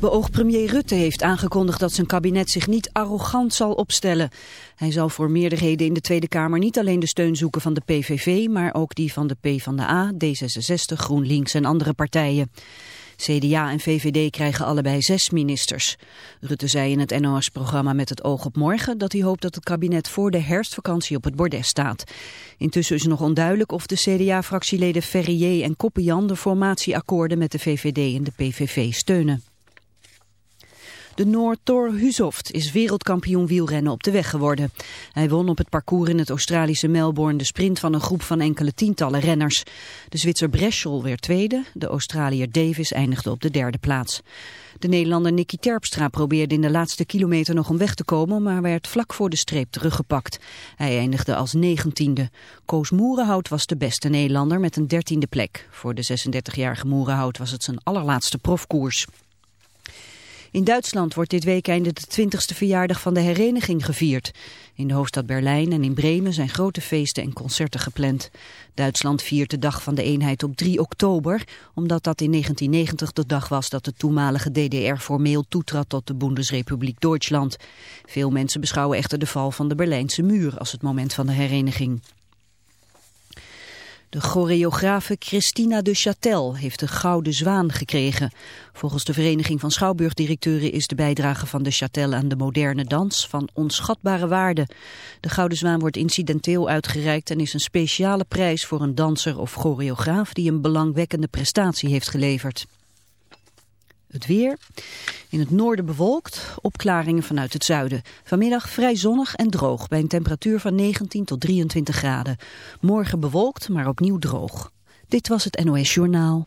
Beoogd premier Rutte heeft aangekondigd dat zijn kabinet zich niet arrogant zal opstellen. Hij zal voor meerderheden in de Tweede Kamer niet alleen de steun zoeken van de PVV, maar ook die van de PvdA, D66, GroenLinks en andere partijen. CDA en VVD krijgen allebei zes ministers. Rutte zei in het NOS-programma Met het oog op morgen dat hij hoopt dat het kabinet voor de herfstvakantie op het bordes staat. Intussen is nog onduidelijk of de CDA-fractieleden Ferrier en Koppian de formatieakkoorden met de VVD en de PVV steunen. De Noor Thor Huzoft is wereldkampioen wielrennen op de weg geworden. Hij won op het parcours in het Australische Melbourne de sprint van een groep van enkele tientallen renners. De Zwitser Breschel werd tweede, de Australiër Davis eindigde op de derde plaats. De Nederlander Nicky Terpstra probeerde in de laatste kilometer nog om weg te komen, maar werd vlak voor de streep teruggepakt. Hij eindigde als negentiende. Koos Moerenhout was de beste Nederlander met een dertiende plek. Voor de 36-jarige Moerenhout was het zijn allerlaatste profkoers. In Duitsland wordt dit weekend de 20ste verjaardag van de hereniging gevierd. In de hoofdstad Berlijn en in Bremen zijn grote feesten en concerten gepland. Duitsland viert de dag van de eenheid op 3 oktober, omdat dat in 1990 de dag was dat de toenmalige DDR formeel toetrad tot de Bundesrepubliek Duitsland. Veel mensen beschouwen echter de val van de Berlijnse muur als het moment van de hereniging. De choreografe Christina de Châtel heeft de Gouden Zwaan gekregen. Volgens de Vereniging van Schouwburgdirecteuren is de bijdrage van de Châtel aan de moderne dans van onschatbare waarde. De Gouden Zwaan wordt incidenteel uitgereikt en is een speciale prijs voor een danser of choreograaf die een belangwekkende prestatie heeft geleverd. Het weer. In het noorden bewolkt, opklaringen vanuit het zuiden. Vanmiddag vrij zonnig en droog bij een temperatuur van 19 tot 23 graden. Morgen bewolkt, maar opnieuw droog. Dit was het NOS Journaal.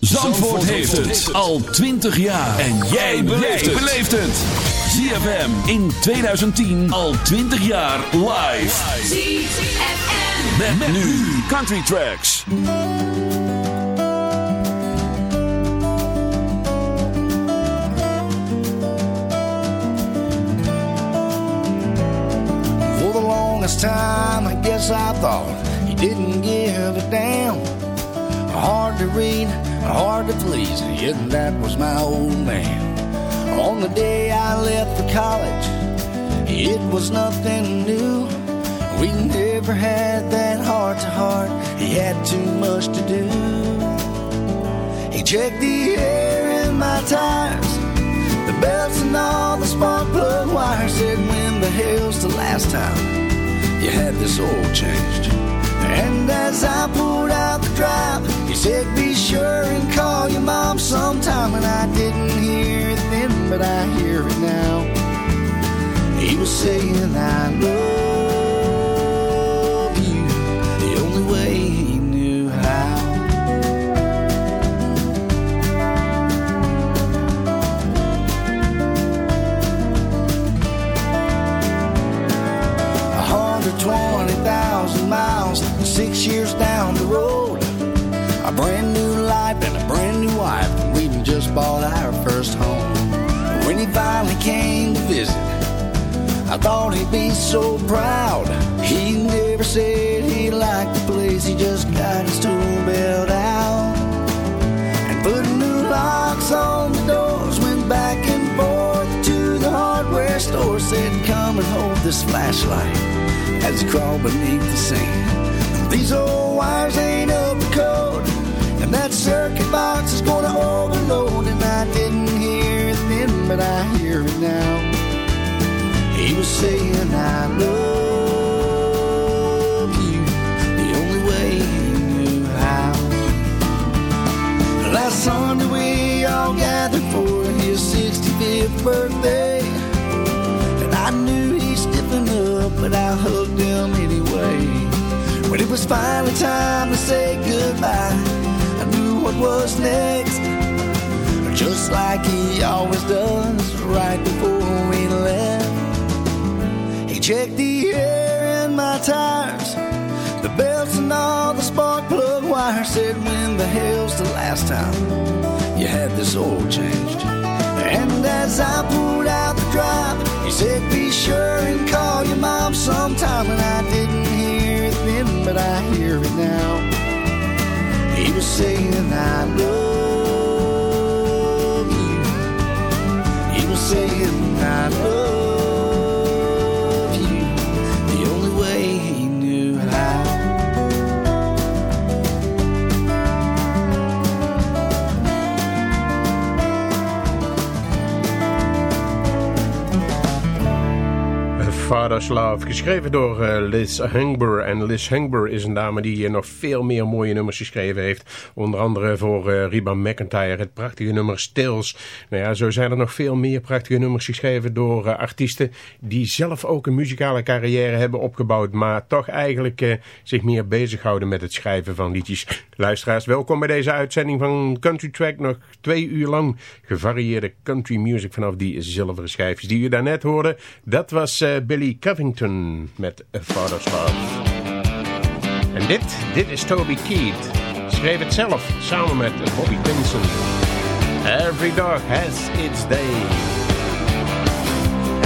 Zandvoort heeft het al 20 jaar. En jij beleeft het. ZFM in 2010 al 20 jaar live. ZFM. Met, met nu Country Tracks. For the longest time, I guess I thought he didn't give a damn. Hard to read, hard to please, yet that was my old man. On the day I left for college, it was nothing new. We never had that heart to heart, he had too much to do. He checked the air in my tires, the belts and all the spark plug wires. Said, when the hell's the last time you had this oil changed? And as I pulled out the drive, he said, be sure and call your mom sometime. And I didn't hear it then, but I hear it now. He was saying, I love bought our first home. When he finally came to visit, I thought he'd be so proud. He never said he liked the place, he just got his tool belt out. And put new locks on the doors, went back and forth to the hardware store, said, Come and hold this flashlight as he crawled beneath the sand. These old wires ain't up to code, and that circuit box is gonna overload. And I didn't hear it then, but I hear it now. He was saying, I love you the only way he knew how. Last Sunday we all gathered for his 65th birthday. And I knew he'd stiffen up, but I hugged him anyway. When it was finally time to say goodbye, was next. Just like he always does right before we left. He checked the air in my tires, the belts and all the spark plug wires. Said, when the hell's the last time you had this oil changed? And as I pulled out the drive, he said, be sure and call your mom sometime. And I didn't hear it then, but I hear it now. He was saying, I love you. He was saying, I love Father's Love, geschreven door eh, Liz Hengber. En Liz Hengber is een dame die eh, nog veel meer mooie nummers geschreven heeft. Onder andere voor uh, McIntyre, het prachtige nummer Stills. Nou ja, zo zijn er nog veel meer prachtige nummers geschreven door artiesten die zelf ook een muzikale carrière hebben opgebouwd, maar toch eigenlijk zich meer bezighouden met het schrijven van liedjes. Luisteraars, welkom bij deze uitzending van Country Track. Nog twee uur lang gevarieerde country music vanaf die zilveren schijfjes die u daarnet hoorde. Dat was Billy Covington met Father's Love. En dit, dit is Toby Keith. Schreef het zelf samen met Bobby Pinson. Every dog has its day.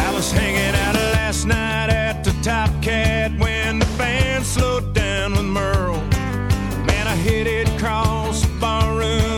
I was hanging out last night at the Top Cat when the band slowed down with Merle. Man, I hit it across the barroom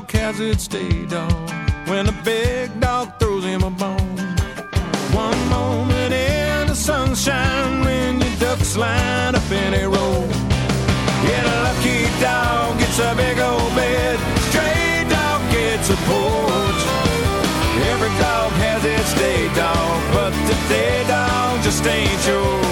dog has its day, dog. When a big dog throws him a bone. One moment in the sunshine when your ducks line up in a row. Yeah, a lucky dog gets a big old bed. Stray dog gets a porch. Every dog has its day dog, but the day dog just ain't yours.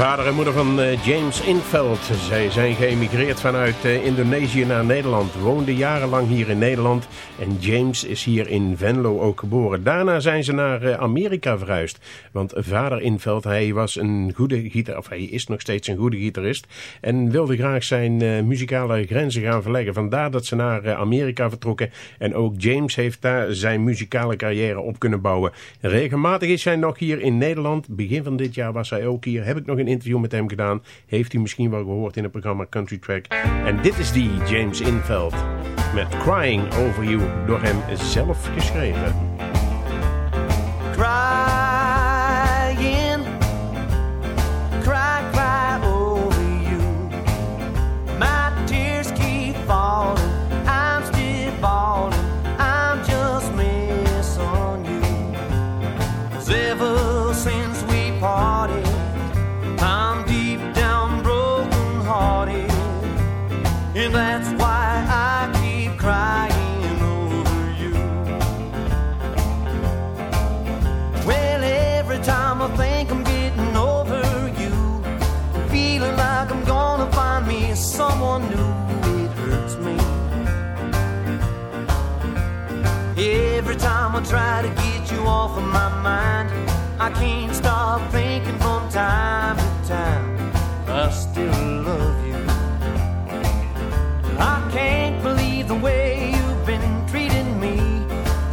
Vader en moeder van eh, James Inveld. Zij zijn geëmigreerd vanuit eh, Indonesië naar Nederland. Woonden jarenlang hier in Nederland. En James is hier in Venlo ook geboren. Daarna zijn ze naar eh, Amerika verhuisd. Want vader Inveld, hij was een goede gitarist. Of hij is nog steeds een goede gitarist. En wilde graag zijn muzikale grenzen gaan verleggen. Vandaar dat ze naar Amerika vertrokken. En ook James heeft daar zijn muzikale carrière op kunnen bouwen. Regelmatig is hij nog hier in Nederland. Begin van dit jaar was hij ook hier. Heb ik nog een interview met hem gedaan. Heeft u misschien wel gehoord in het programma Country Track. En dit is die James Inveld. Met Crying Over You. Door hem zelf geschreven. I try to get you off of my mind, I can't stop thinking from time to time. I still love you. I can't believe the way you've been treating me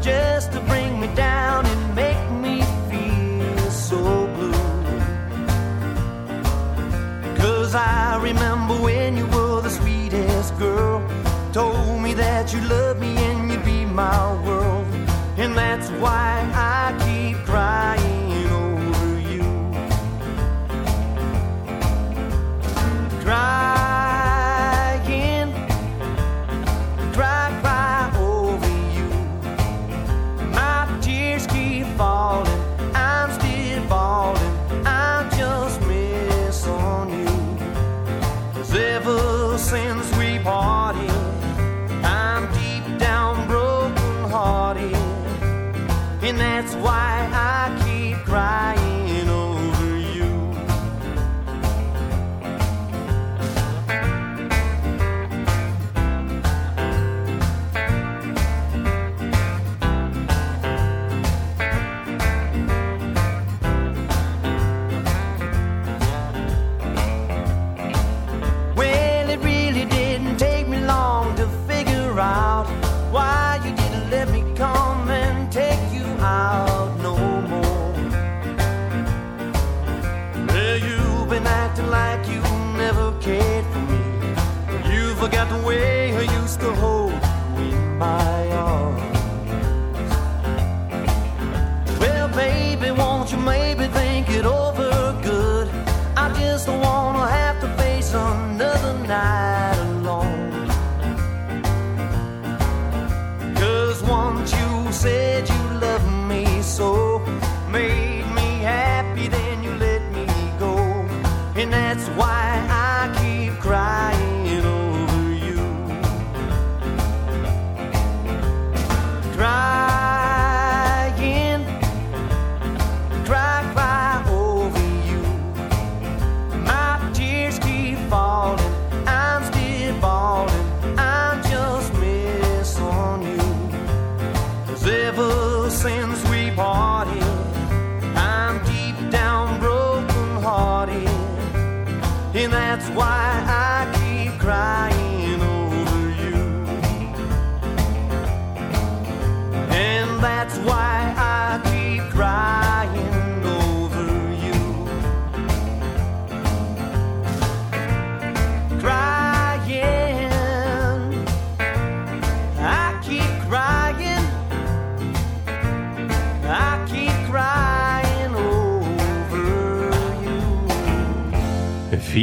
just to bring me down and make me feel so blue. Cause I remember when you were the sweetest girl, told me that you loved me and you'd be my that's why I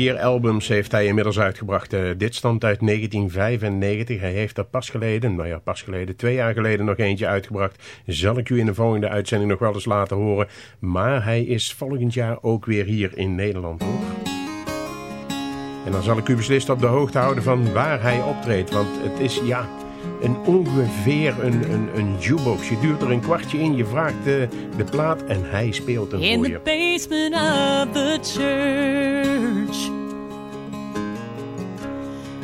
Vier albums heeft hij inmiddels uitgebracht. Eh, dit stamt uit 1995. Hij heeft er pas geleden, nou ja, pas geleden, twee jaar geleden nog eentje uitgebracht. Zal ik u in de volgende uitzending nog wel eens laten horen. Maar hij is volgend jaar ook weer hier in Nederland, hoor. En dan zal ik u beslist op de hoogte houden van waar hij optreedt. Want het is, ja, een ongeveer een, een, een jukebox. Je duurt er een kwartje in, je vraagt de, de plaat en hij speelt hem In voor the basement of the church,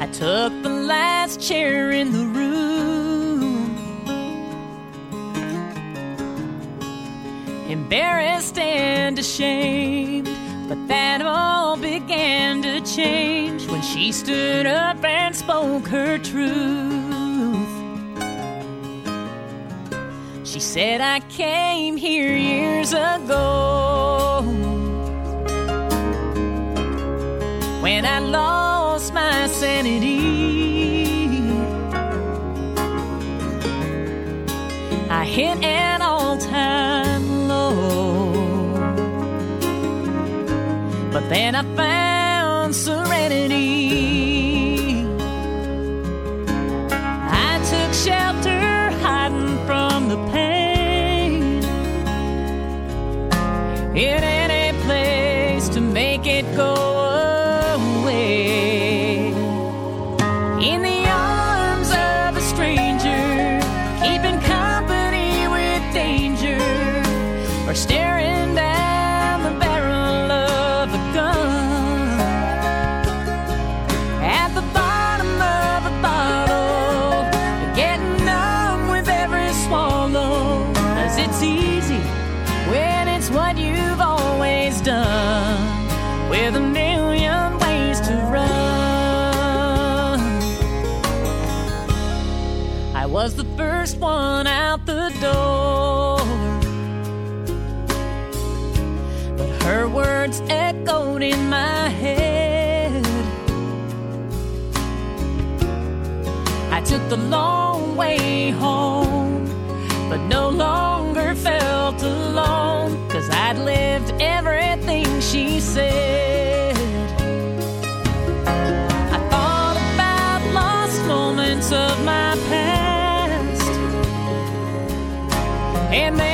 I took the last chair in the room. Embarrassed and ashamed, but that all began to change when she stood up and spoke her truth. She said, I came here years ago when I lost my sanity. I hit an all time low, but then I found serenity. Was the first one out the door. But her words echoed in my head. I took the long way home, but no longer felt alone, cause I'd lived everything she said. And then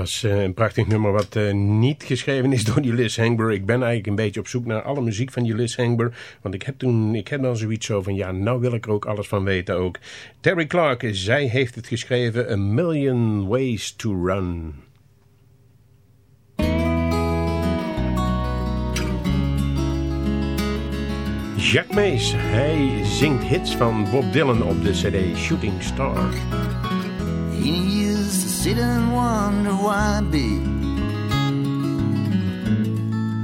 Dit was eh, een prachtig nummer wat eh, niet geschreven is door Liz Hengber. Ik ben eigenlijk een beetje op zoek naar alle muziek van Liz Hengber. Want ik heb toen, ik heb dan zoiets zo van, ja, nou wil ik er ook alles van weten ook. Terry Clark, zij heeft het geschreven, A Million Ways to Run. Jack Mees, hij zingt hits van Bob Dylan op de cd Shooting Star. just to sit and wonder why I be.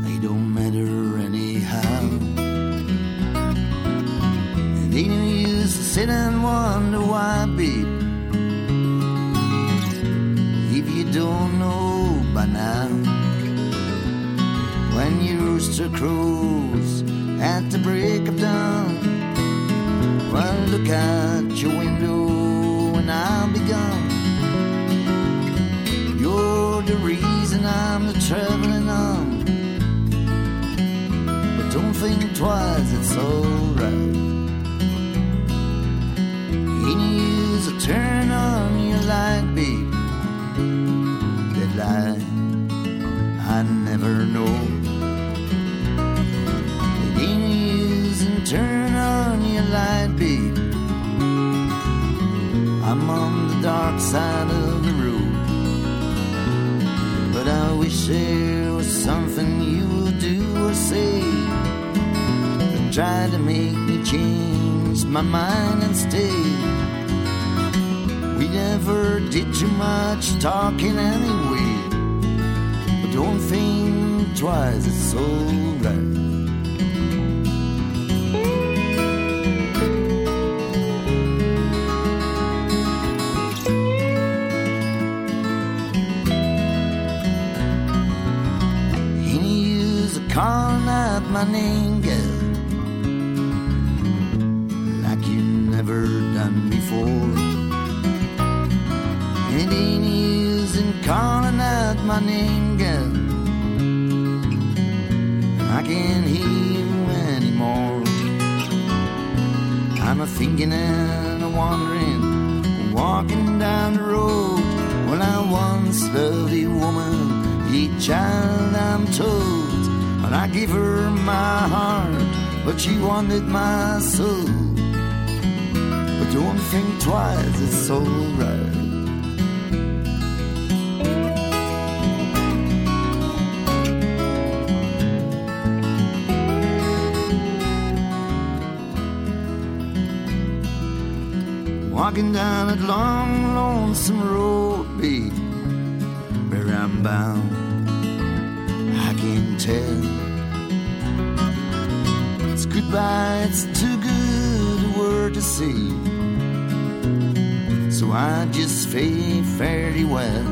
They don't matter anyhow. They used use to sit and wonder why I be. If you don't know by now, when your rooster crows at the break of dawn, well, look out your window and I'll be gone. The reason I'm traveling on. But don't think twice, it's alright. No use to turn on your light, babe. That light I never know. No use in turn on your light, babe. I'm on the dark side of. But I wish there was something you would do or say that try to make me change my mind and stay. We never did too much talking anyway. But don't think twice, it's alright. Out my name, girl, like you never done before. It ain't use calling out my name, girl. I can't hear you anymore. I'm a thinking and a wandering, walking down the road. When I once loved a woman, a child I'm told. I gave her my heart, but she wanted my soul. But don't think twice, it's alright. Walking down that long, lonesome road, babe, where I'm bound, say. So I just say fairly well.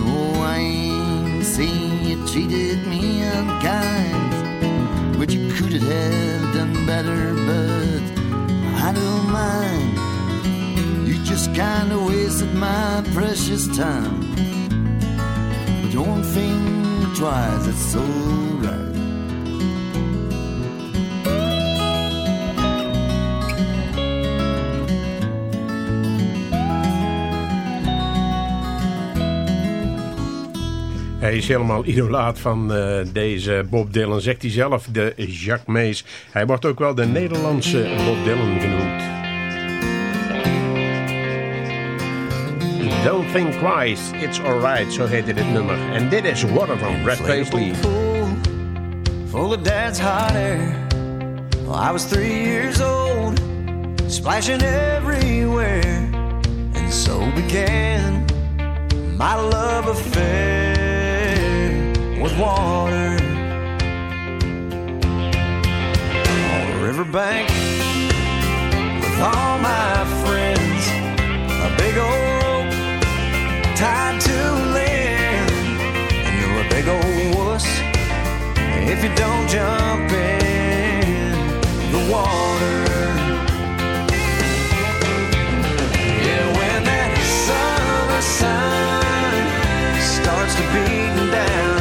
No, I ain't saying you treated me unkind, but you could have done better, but I don't mind. You just kinda wasted my precious time. But don't think twice, it's alright. Hij is helemaal idolaat van eh, deze Bob Dylan, zegt hij zelf, de Jacques Mees. Hij wordt ook wel de Nederlandse Bob Dylan genoemd. Don't think twice, it's alright, zo heette dit nummer. En dit is Water van Brad Paisley. full of dad's hot air. Well, I was three years old, splashing everywhere, and so began my love affair with water. On the riverbank with all my friends, a big old rope tied to land, and you're a big old wuss if you don't jump in the water. Yeah, when that summer sun starts to beat down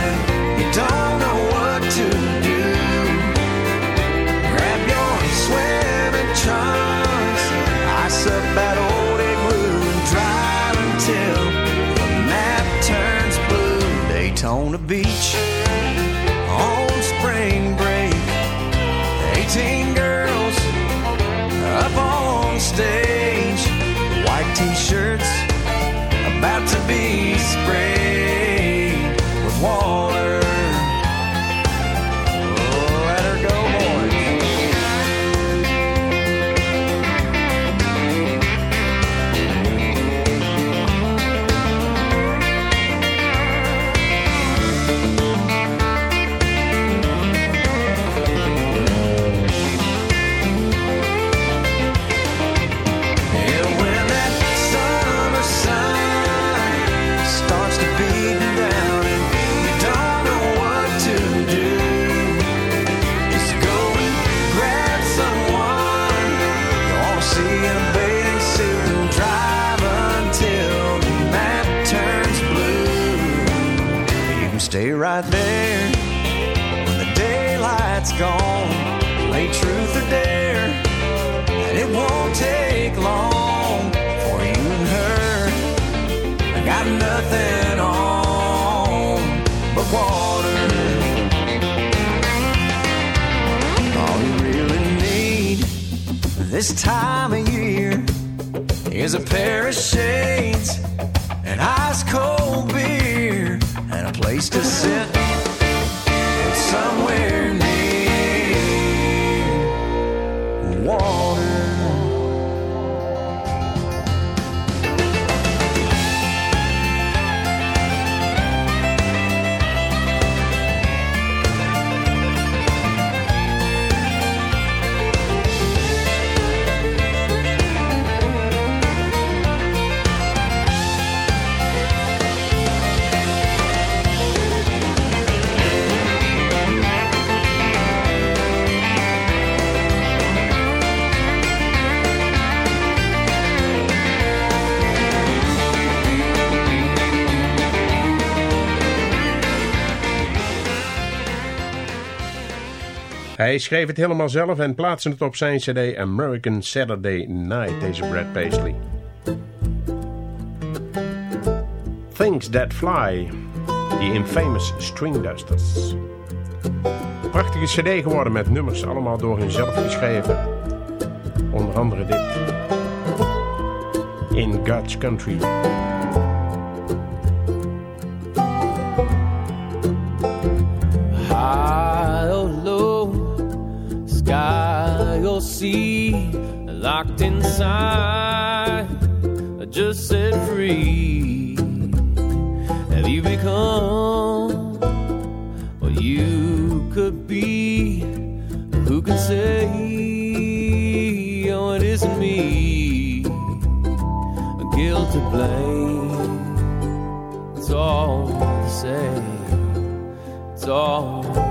Hij schreef het helemaal zelf en plaatste het op zijn cd American Saturday Night, deze Brad Paisley. Things That Fly, die infamous Stringdusters. Prachtige cd geworden met nummers, allemaal door hemzelf geschreven. Onder andere dit. In God's Country. locked inside, just set free. Have you become what you could be? Who can say, oh, it isn't me? A guilt to blame. It's all the same. It's all.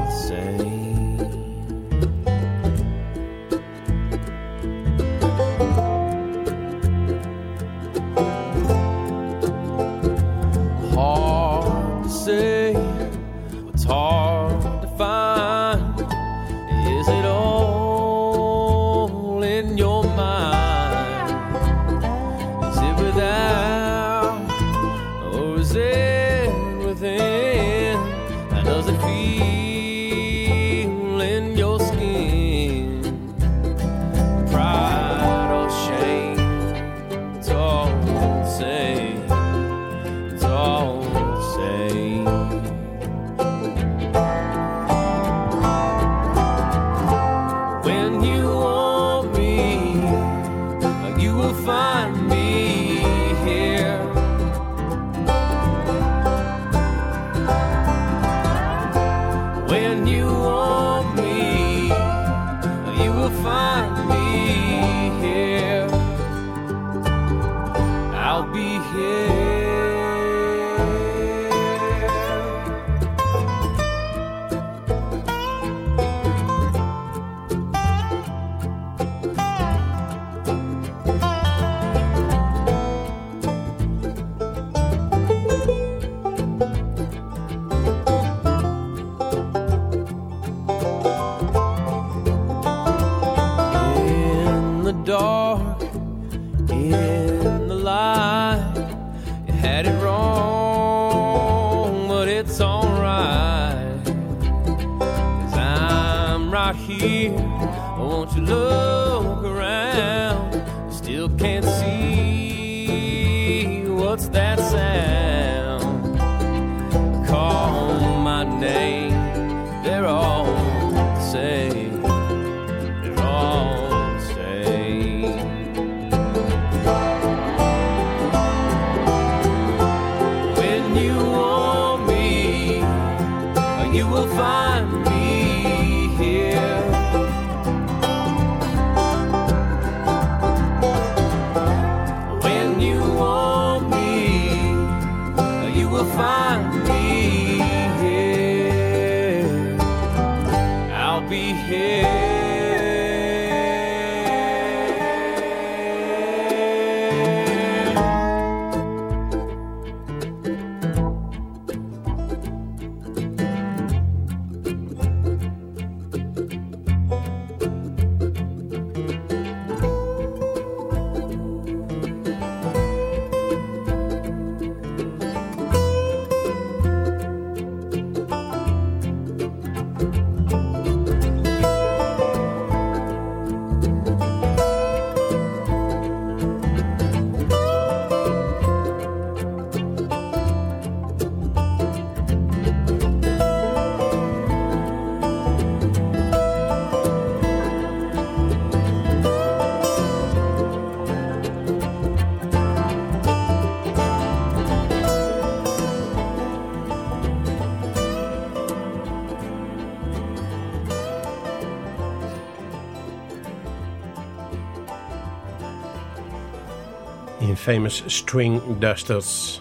Infamous String Dusters.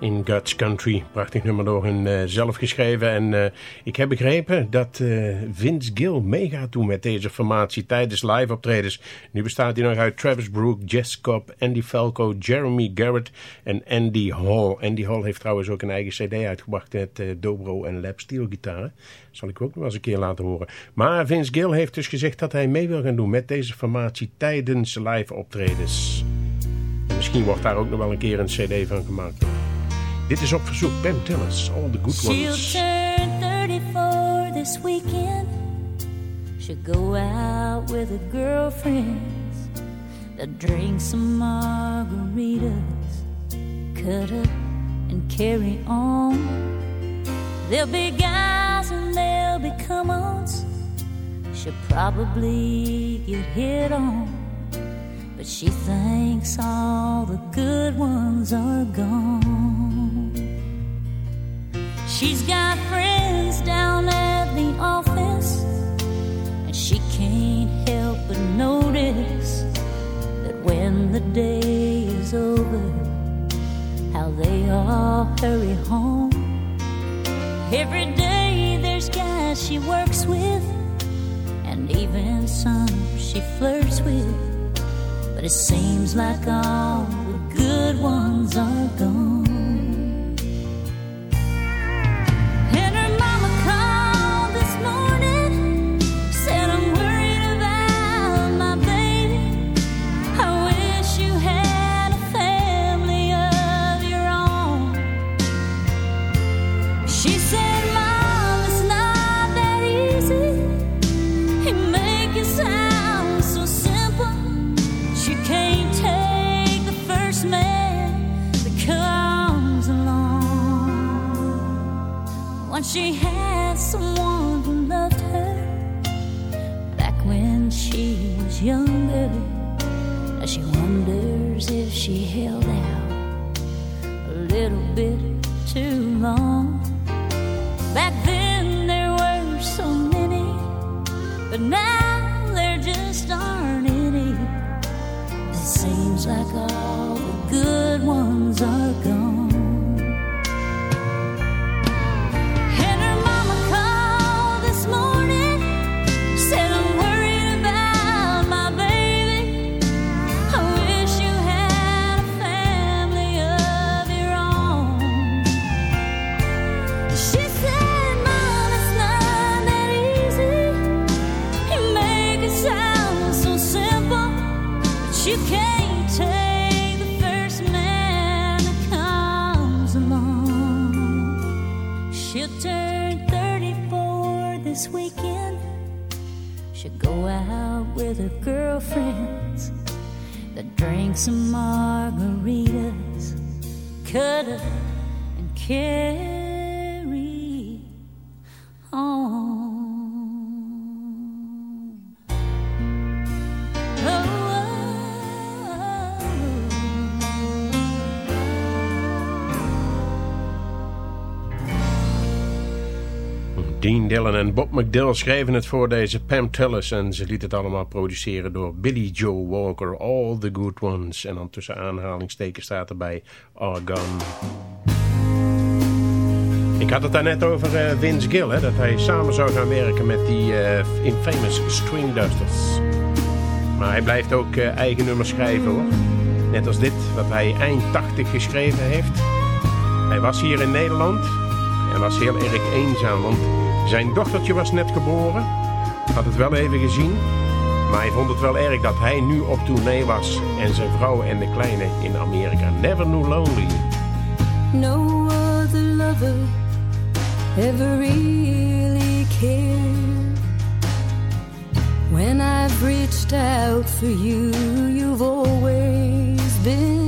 In God's Country. Prachtig nummer door hun uh, zelf geschreven. En uh, ik heb begrepen dat uh, Vince Gill meegaat doen met deze formatie tijdens live optredens. Nu bestaat hij nog uit Travis Brook, Jess Cobb, Andy Falco, Jeremy Garrett en Andy Hall. Andy Hall heeft trouwens ook een eigen cd uitgebracht met dobro en lap steel gitaren. Zal ik ook nog eens een keer laten horen. Maar Vince Gill heeft dus gezegd dat hij mee wil gaan doen met deze formatie tijdens live optredens. En misschien wordt daar ook nog wel een keer een cd van gemaakt. Dit is op verzoek Pam Tillis, All the Good Ones. She'll turn 34 this weekend. She'll go out with her girlfriends. They'll drink some margaritas, cut up and carry on. There'll be guys and there'll be come-ons. She'll probably get hit on. But she thinks all the good ones are gone. She's got friends down at the office, and she can't help but notice that when the day is over, how they all hurry home. Every day there's guys she works with, and even some she flirts with. But it seems like all the good ones are gone. Once she had someone who loved her back when she was younger. Now she wonders if she held Dean Dillon en Bob McDill schreven het voor deze Pam Tillis en ze liet het allemaal produceren door Billy Joe Walker, All the Good Ones. En dan tussen aanhalingstekens staat erbij Argon. Ik had het daarnet over eh, Vince Gill, hè, dat hij samen zou gaan werken met die eh, infamous String Dusters. Maar hij blijft ook eh, eigen nummers schrijven hoor. Net als dit, wat hij eind 80 geschreven heeft. Hij was hier in Nederland en was heel erg eenzaam, want zijn dochtertje was net geboren. Had het wel even gezien, maar hij vond het wel erg dat hij nu op tournee was en zijn vrouw en de kleine in Amerika. Never knew lonely. No other lover ever really cared. When I've reached out for you, you've always been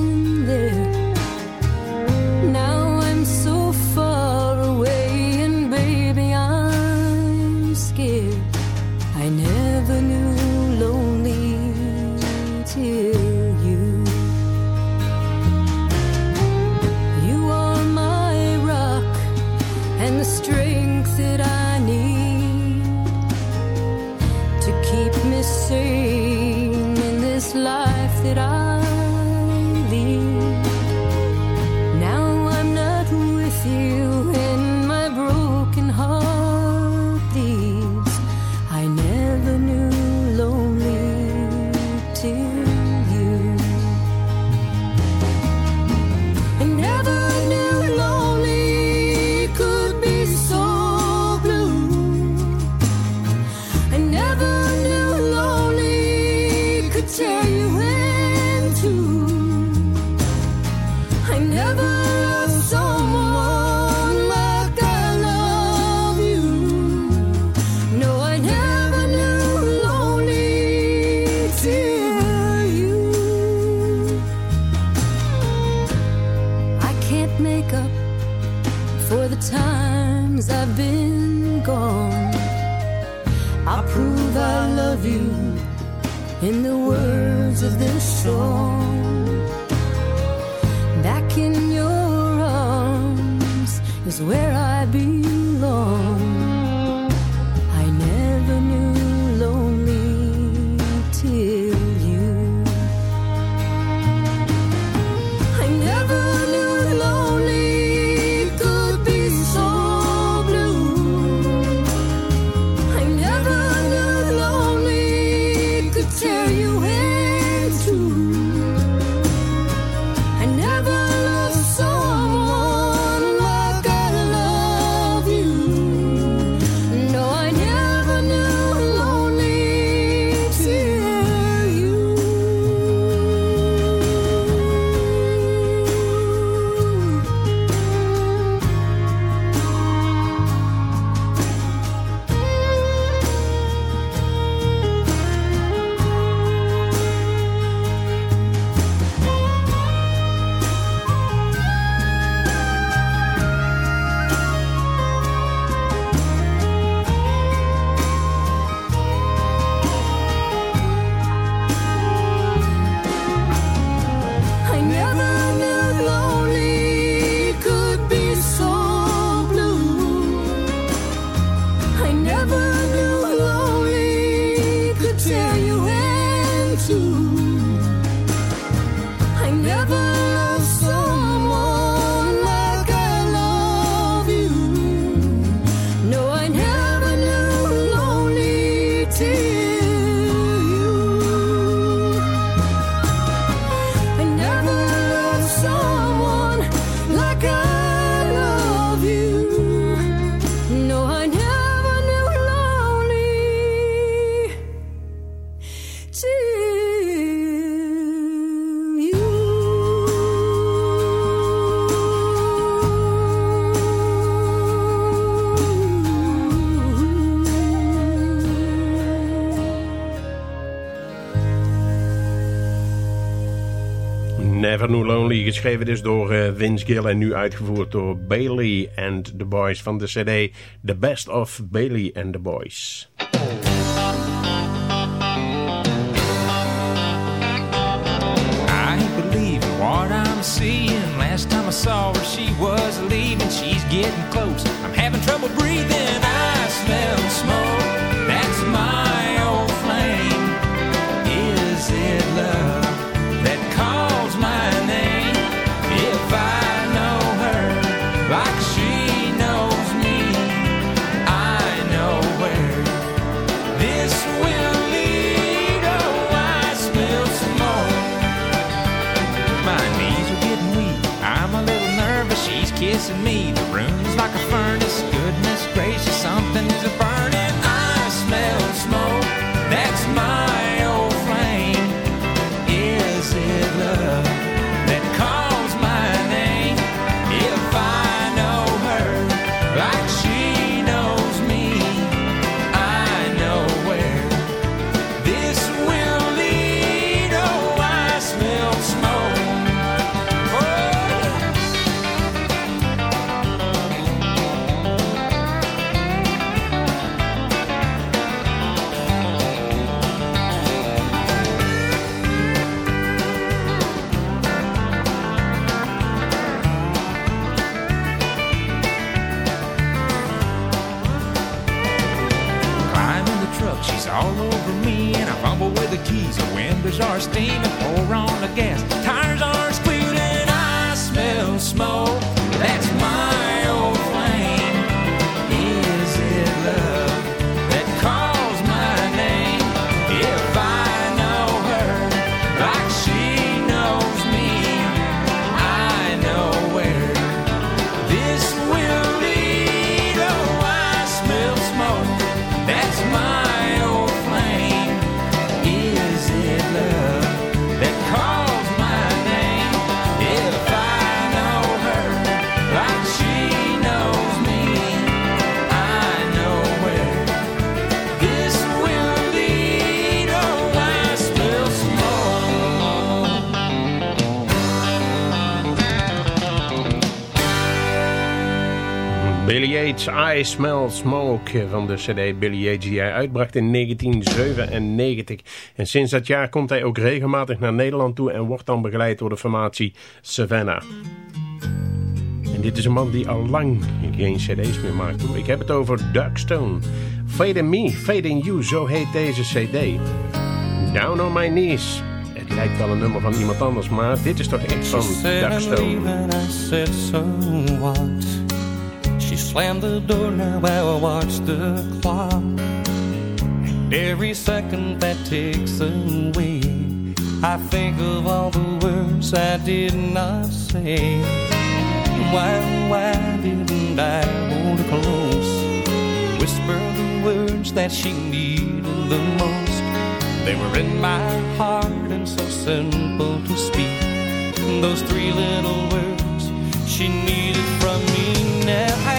Never Knew Lonely, geschreven is door eh, Vince Gill en nu uitgevoerd door Bailey and the Boys van de CD The Best of Bailey and the Boys. I believe what I'm seeing. Last time I saw her, she was leaving. She's getting close. Yates, I Smell Smoke van de cd Billy Yates die hij uitbracht in 1997. En sinds dat jaar komt hij ook regelmatig naar Nederland toe en wordt dan begeleid door de formatie Savannah. En dit is een man die al lang geen cd's meer maakt. Ik heb het over Stone. Fade in Me, Fade in You, zo heet deze cd. Down on My Knees. Het lijkt wel een nummer van iemand anders, maar dit is toch echt van Stone. She slammed the door, now I watch the clock. And every second that takes away, I think of all the words I did not say. Why, why didn't I hold her close? Whisper the words that she needed the most. They were in my heart and so simple to speak. Those three little words she needed from me now.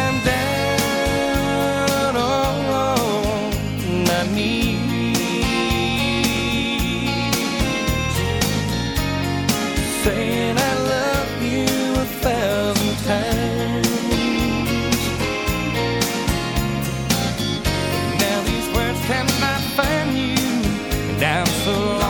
So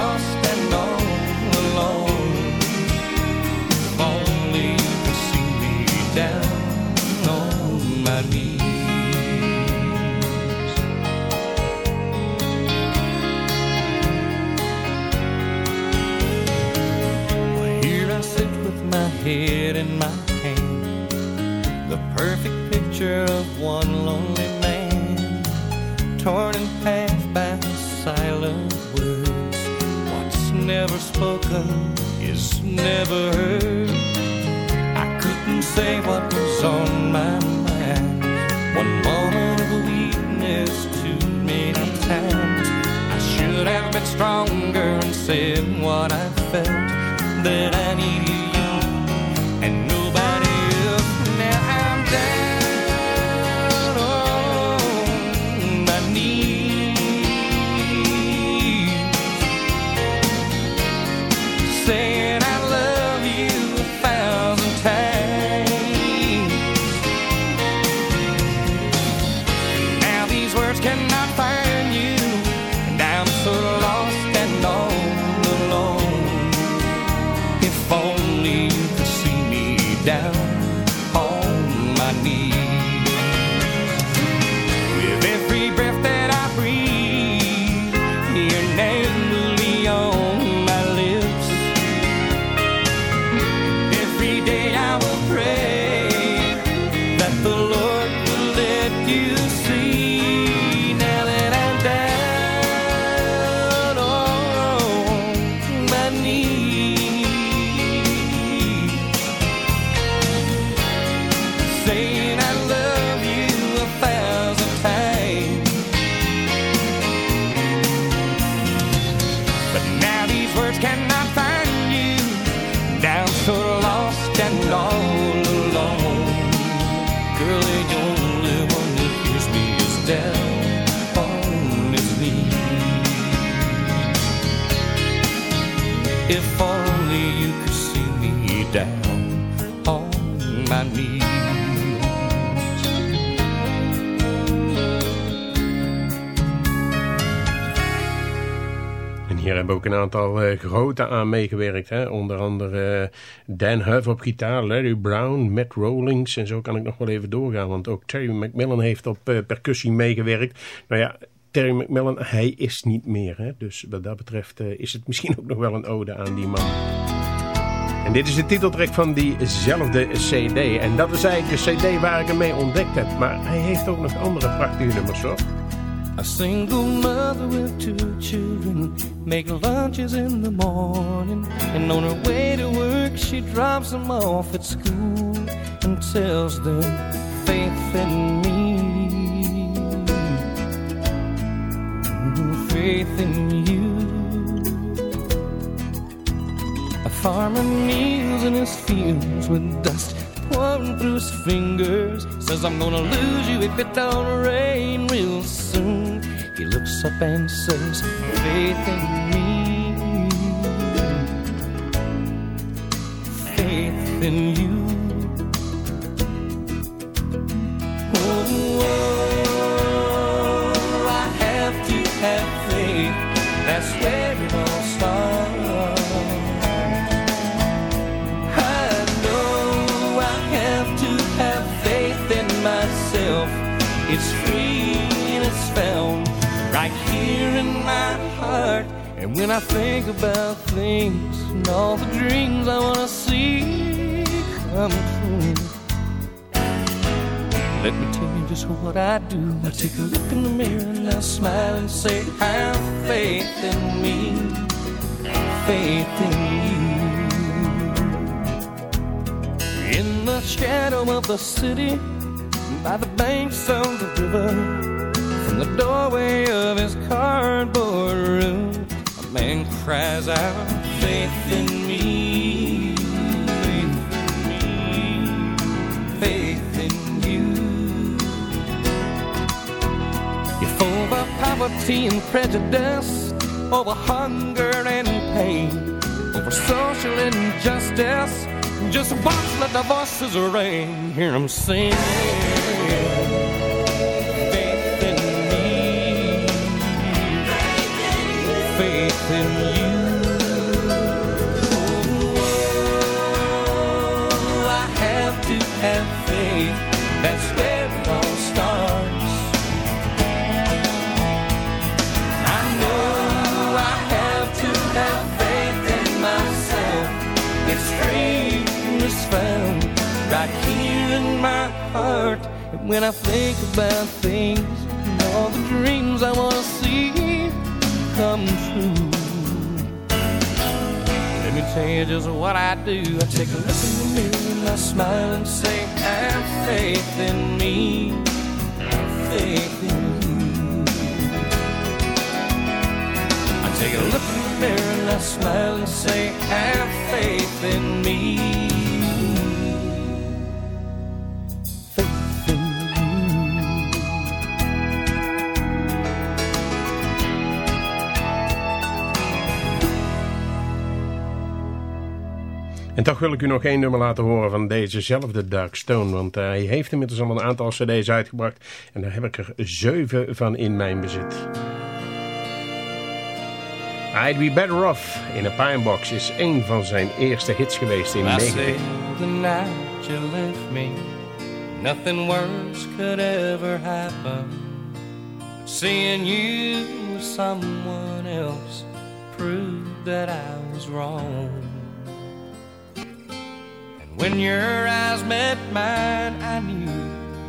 Hier hebben ook een aantal eh, grote aan meegewerkt. Hè? Onder andere eh, Dan Huff op gitaar, Larry Brown, Matt Rollings. En zo kan ik nog wel even doorgaan. Want ook Terry McMillan heeft op eh, percussie meegewerkt. Nou ja, Terry McMillan, hij is niet meer. Hè? Dus wat dat betreft is het misschien ook nog wel een ode aan die man. En dit is de titeltrack van diezelfde cd. En dat is eigenlijk de cd waar ik hem mee ontdekt heb. Maar hij heeft ook nog andere prachtige nummers hoor. A single mother with two children make lunches in the morning, and on her way to work she drops them off at school and tells them faith in me, faith in you. A farmer kneels in his fields with dust pouring through his fingers. Says, I'm gonna lose you if it don't rain real soon. He looks up and says, Faith in me, faith in you. Oh, oh I have to have faith. That's where it all. When I think about things and all the dreams I wanna see come true. Let me tell you just what I do. I take a look in the mirror and I smile and say, Have faith in me, faith in you. In the shadow of the city, by the banks of the river, from the doorway of his cardboard room, man cries out, Faith in me, faith in me, faith in you. If over poverty and prejudice, over hunger and pain, over social injustice, just watch let the voices ring, hear them sing. My heart. And when I think about things and all the dreams I want to see come true. Let me tell you just what I do. I take a look in the mirror and I smile and say, Have faith in me, faith in you. I take a look in the mirror and I smile and say, Have faith in me. En toch wil ik u nog één nummer laten horen van dezezelfde Dark Stone. Want hij heeft inmiddels al een aantal cd's uitgebracht. En daar heb ik er zeven van in mijn bezit. I'd Be Better Off in a Pine Box is een van zijn eerste hits geweest in I 90. say the night you left me, nothing worse could ever happen. Seeing you with someone else proved that I was wrong. When your eyes met mine, I knew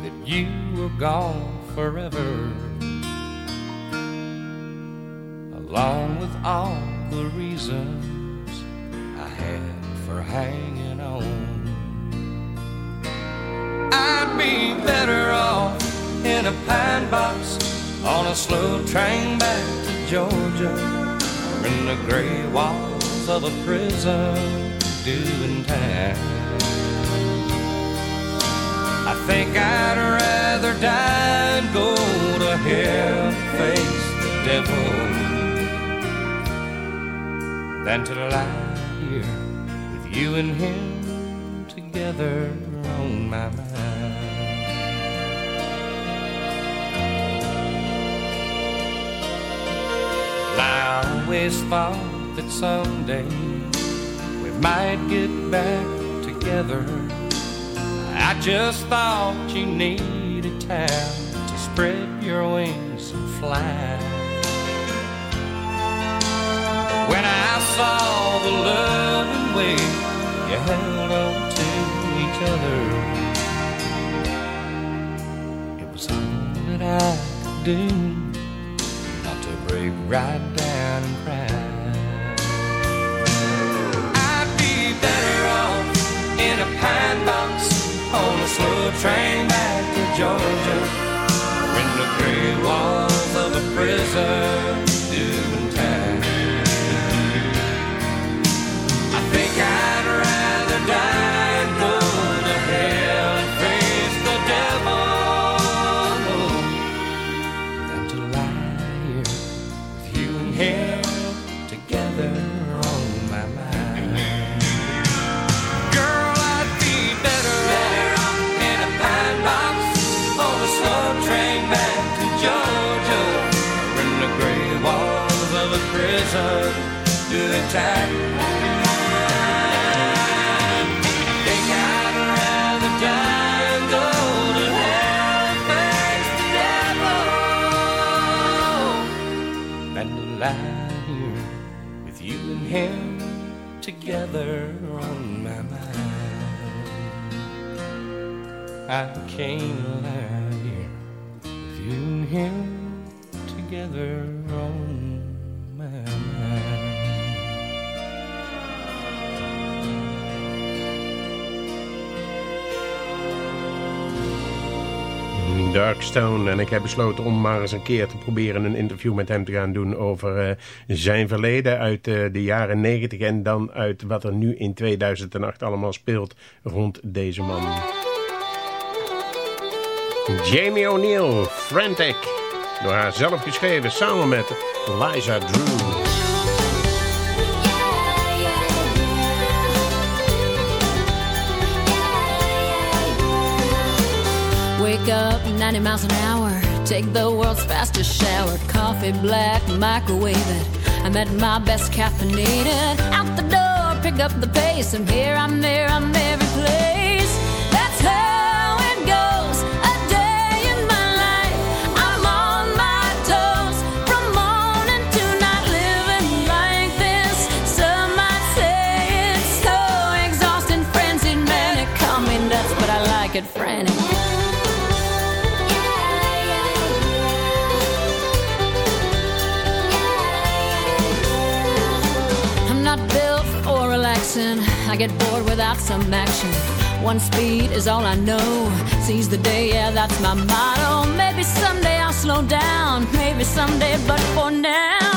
that you were gone forever. Along with all the reasons I had for hanging on. I'd be better off in a pine box on a slow train back to Georgia or in the gray walls of a prison doing time. I think I'd rather die and go to hell face the devil than to lie here with you and him together on my mind. I always thought that someday we might get back together. I just thought you needed time to spread your wings and fly. When I saw the loving way you held on to each other, it was all that I could do not to break right down and cry. Slow train back to Georgia, or in the gray walls of a prison I can't lie here with you and him together on my came with you and him together Darkstone. En ik heb besloten om maar eens een keer te proberen een interview met hem te gaan doen over uh, zijn verleden uit uh, de jaren 90 en dan uit wat er nu in 2008 allemaal speelt rond deze man. Jamie O'Neill, Frantic. Door haar zelf geschreven samen met Liza Drew. Wake up 90 miles an hour. Take the world's fastest shower. Coffee black, microwave it. I'm at my best caffeinated. Out the door, pick up the pace. I'm here, I'm there, I'm every place. That's how it goes. A day in my life. I'm on my toes. From morning to night, living like this. Some might say it's so exhausting, frenzied, manic, call me nuts, but I like it frantic. I get bored without some action. One speed is all I know. Seize the day, yeah, that's my motto. Maybe someday I'll slow down. Maybe someday, but for now,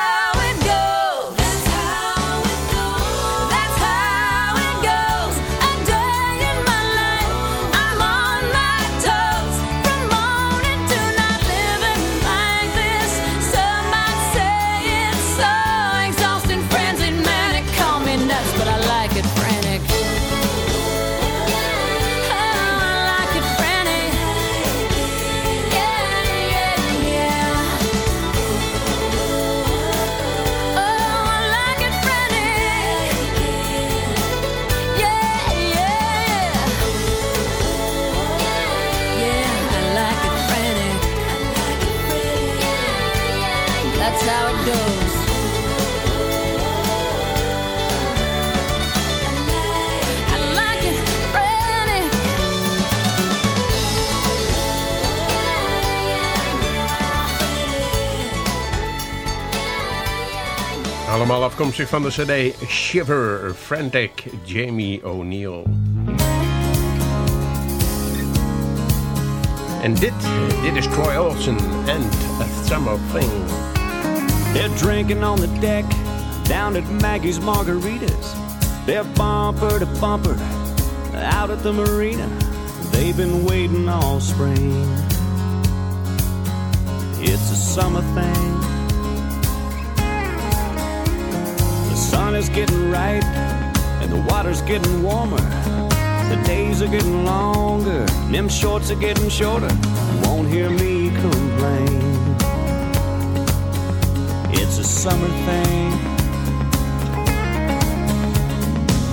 Allemaal afkomstig van de cd Shiver, Frantic, Jamie O'Neal. En dit, dit is Troy Olsen and A Summer Thing. They're drinking on the deck down at Maggie's Margaritas. They're bumper to bumper out at the marina. They've been waiting all spring. It's a summer thing. Sun is getting ripe and the water's getting warmer. The days are getting longer, and them shorts are getting shorter. You won't hear me complain. It's a summer thing.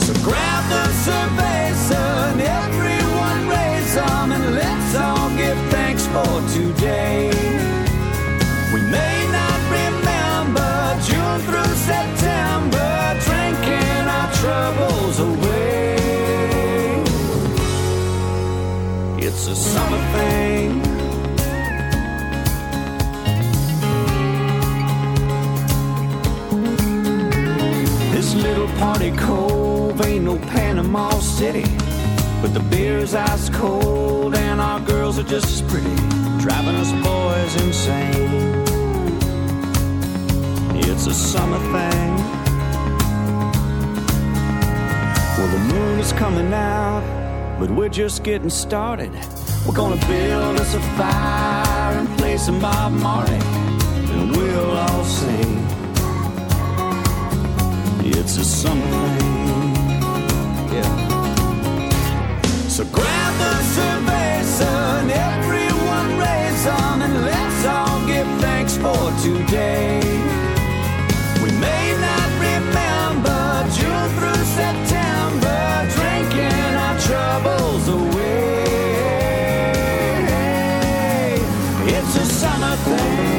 So grab the cerveza and everyone raise them and let's all give thanks for today. A summer thing. This little party cove ain't no Panama City. But the beer's ice cold and our girls are just as pretty, driving us boys insane. It's a summer thing. Well, the moon is coming out but we're just getting started. We're gonna build us a fire and play some Bob Marley, and we'll all sing. It's a summer thing, yeah. So grab the cerveza and everyone raise on, and let's all give thanks for today. We may not remember June through September, drinking our troubles away. Summer thing.